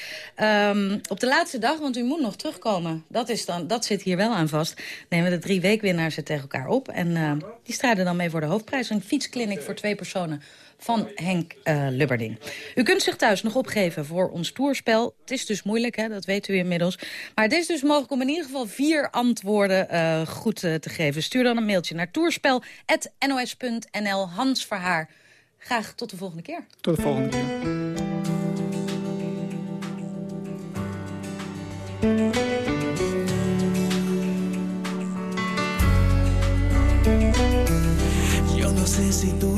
Um, op de laatste dag, want u moet nog terugkomen. Dat, is dan, dat zit hier wel aan vast. Nemen de drie weekwinnaars het tegen elkaar op. En uh, die strijden dan mee voor de hoofdprijs. Een fietsclinic voor twee personen van Henk uh, Lubberding. U kunt zich thuis nog opgeven voor ons toerspel. Het is dus moeilijk, hè? dat weet u inmiddels. Maar het is dus mogelijk om in ieder geval vier antwoorden uh, goed uh, te geven. Stuur dan een mailtje naar toerspel.nos.nl. Hans Verhaar. Graag tot de volgende keer. Tot de volgende keer. Yo no sé si tú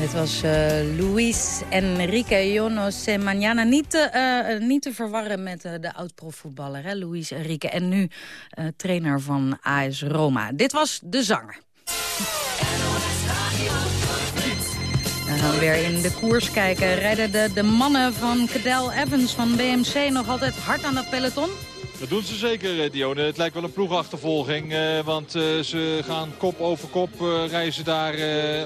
Dit was eh, Luis Enrique Jonos Mañana. Niet te, eh, niet te verwarren met eh, de oud-profvoetballer, Luis Enrique. En nu eh, trainer van AS Roma. Dit was de zanger. Dan gaan we weer in de koers kijken. Rijden de, de mannen van Cadel Evans van BMC nog altijd hard aan dat peloton? Dat doen ze zeker, eh, Dione. Het lijkt wel een ploegachtervolging. eh, want eh, ze gaan kop over kop reizen daar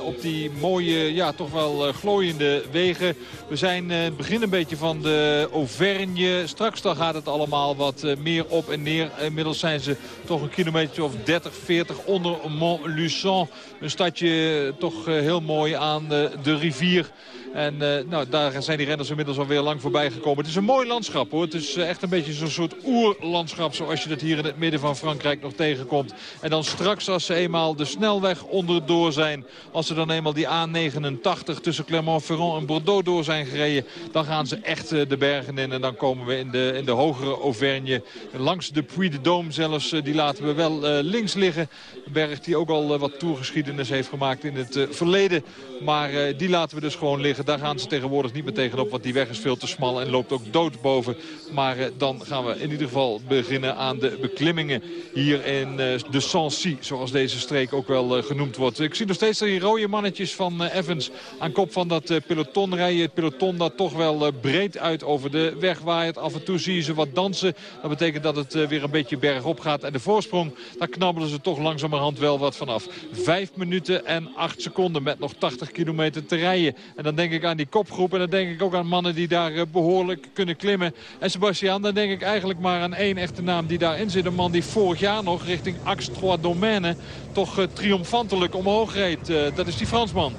op die mooie, ja, toch wel glooiende wegen. We zijn het begin een beetje van de Auvergne. Straks dan gaat het allemaal wat meer op en neer. Inmiddels zijn ze toch een kilometer of 30, 40 onder Montluçon. Een stadje toch heel mooi aan de rivier. En eh, nou, daar zijn die renners inmiddels alweer lang voorbij gekomen. Het is een mooi landschap hoor. Het is eh, echt een beetje zo'n soort oerlandschap zoals je dat hier in het midden van Frankrijk nog tegenkomt. En dan straks als ze eenmaal de snelweg onderdoor zijn. Als ze dan eenmaal die A89 tussen Clermont-Ferrand en Bordeaux door zijn gereden. Dan gaan ze echt eh, de bergen in. En dan komen we in de, in de hogere Auvergne. Langs de Puy de Dôme zelfs. die laten we wel links liggen. Een berg die ook al wat toergeschiedenis heeft gemaakt in het verleden. Maar die laten we dus gewoon liggen. Daar gaan ze tegenwoordig niet meer tegenop, want die weg is veel te smal en loopt ook dood boven. Maar eh, dan gaan we in ieder geval beginnen aan de beklimmingen hier in uh, de Sancy, zoals deze streek ook wel uh, genoemd wordt. Ik zie nog steeds die rode mannetjes van Evans aan kop van dat peloton rijden. Het peloton dat toch wel breed uit over de weg waait. Af en toe zie je ze wat dansen. Dat betekent dat het weer een beetje bergop gaat. En de voorsprong, daar knabbelen ze toch langzamerhand wel wat vanaf. Vijf minuten en acht seconden met nog 80 kilometer te rijden. En dan denk ik aan die kopgroep en dan denk ik ook aan mannen die daar behoorlijk kunnen klimmen. En Sebastian, dan denk ik eigenlijk maar aan één echte naam die daarin zit. Een man die vorig jaar nog richting Axe Trois Domaines toch uh, triomfantelijk omhoog reed. Uh, dat is die Fransman.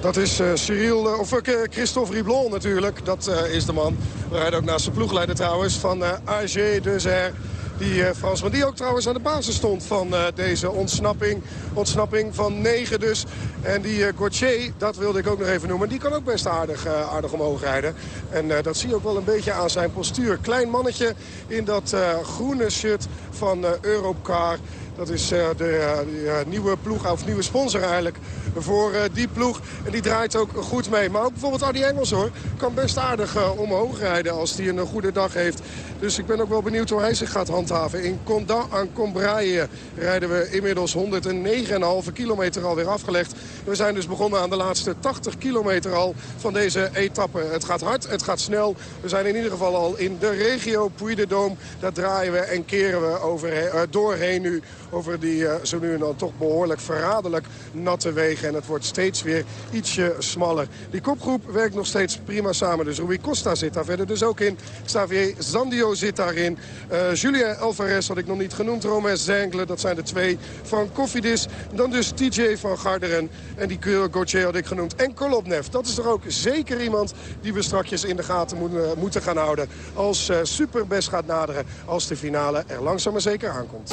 Dat is Cyril, of Christophe Riblon natuurlijk. Dat is de man. We rijden ook naast de ploegleider trouwens van AG Deser. Die uh, Fransman, die ook trouwens aan de basis stond van uh, deze ontsnapping. Ontsnapping van 9 dus. En die uh, Gauthier, dat wilde ik ook nog even noemen. Die kan ook best aardig, aardig omhoog rijden. En dat zie je ook wel een beetje aan zijn postuur. Klein mannetje in dat groene shirt van Europcar. Dat is uh, de uh, nieuwe ploeg, of nieuwe sponsor eigenlijk, voor die ploeg. En die draait ook goed mee. Maar ook bijvoorbeeld Adi Engels hoor, kan best aardig omhoog rijden als hij een goede dag heeft. Dus ik ben ook wel benieuwd hoe hij zich gaat handhaven. In Condat aan Combraille rijden we inmiddels 109,5 kilometer alweer afgelegd. We zijn dus begonnen aan de laatste 80 kilometer al van deze etappe. Het gaat hard, het gaat snel. We zijn in ieder geval al in de regio Puy-de-Dôme. Daar draaien we en keren we over, doorheen nu over die uh, zo nu en dan toch behoorlijk verraderlijk natte wegen. En het wordt steeds weer ietsje smaller. Die kopgroep werkt nog steeds prima samen. Dus Rui Costa zit daar verder dus ook in. Xavier Zandio zit daarin. Uh, Julien Alvarez had ik nog niet genoemd. Romain Zengle, dat zijn de twee van Kofidis. Dan dus TJ van Garderen. En die Gauthier had ik genoemd. En Kolobnev, dat is er ook zeker iemand die we strakjes in de gaten moeten, moeten gaan houden. Als Superbest gaat naderen. Als de finale er langzaam maar zeker aankomt.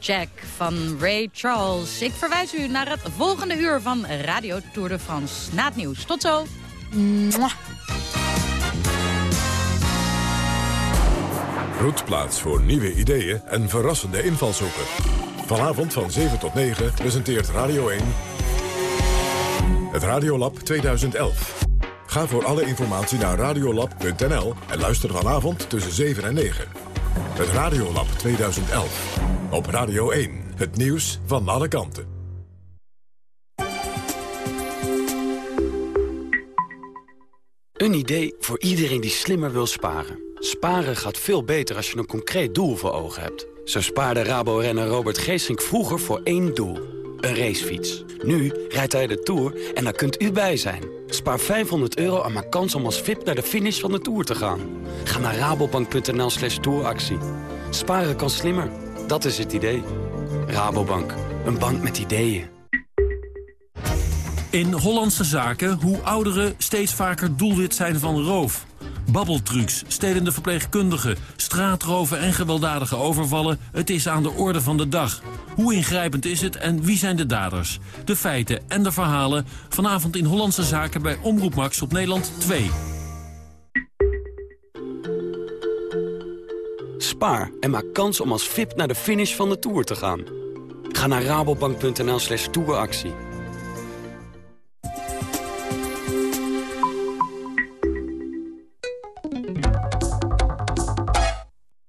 Jack van Ray Charles. Ik verwijs u naar het volgende uur van Radio Tour de France. Na het nieuws. Tot zo. Mwah. Roetplaats voor nieuwe ideeën en verrassende invalshoeken. Vanavond van 7 tot 9 presenteert Radio 1... het Radiolab 2011. Ga voor alle informatie naar radiolab.nl en luister vanavond tussen 7 en 9. Het Radiolab 2011. Op Radio 1. Het nieuws van alle kanten. Een idee voor iedereen die slimmer wil sparen. Sparen gaat veel beter als je een concreet doel voor ogen hebt. Zo spaarde Rabo-renner Robert Geesink vroeger voor één doel. Een racefiets. Nu rijdt hij de Tour en daar kunt u bij zijn. Spaar 500 euro en maak kans om als VIP naar de finish van de Tour te gaan. Ga naar rabobank.nl slash touractie. Sparen kan slimmer. Dat is het idee. Rabobank, een bank met ideeën. In Hollandse zaken hoe ouderen steeds vaker doelwit zijn van roof. Babbeltrucs, stelende verpleegkundigen, straatroven en gewelddadige overvallen. Het is aan de orde van de dag. Hoe ingrijpend is het en wie zijn de daders? De feiten en de verhalen vanavond in Hollandse zaken bij Omroep Max op Nederland 2. Spaar en maak kans om als VIP naar de finish van de Tour te gaan. Ga naar rabobank.nl slash touractie.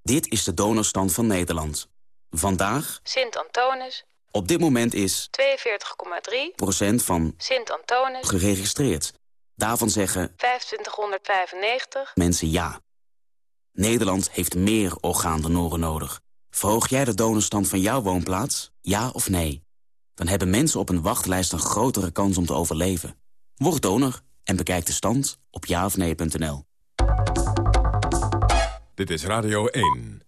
Dit is de donorstand van Nederland. Vandaag, Sint-Antonis, op dit moment is 42,3. procent van Sint-Antonis, geregistreerd. Daarvan zeggen 2595. mensen ja. Nederland heeft meer orgaandonoren nodig. Verhoog jij de donorstand van jouw woonplaats? Ja of nee? Dan hebben mensen op een wachtlijst een grotere kans om te overleven. Word donor en bekijk de stand op jaofnee.nl. Dit is Radio 1.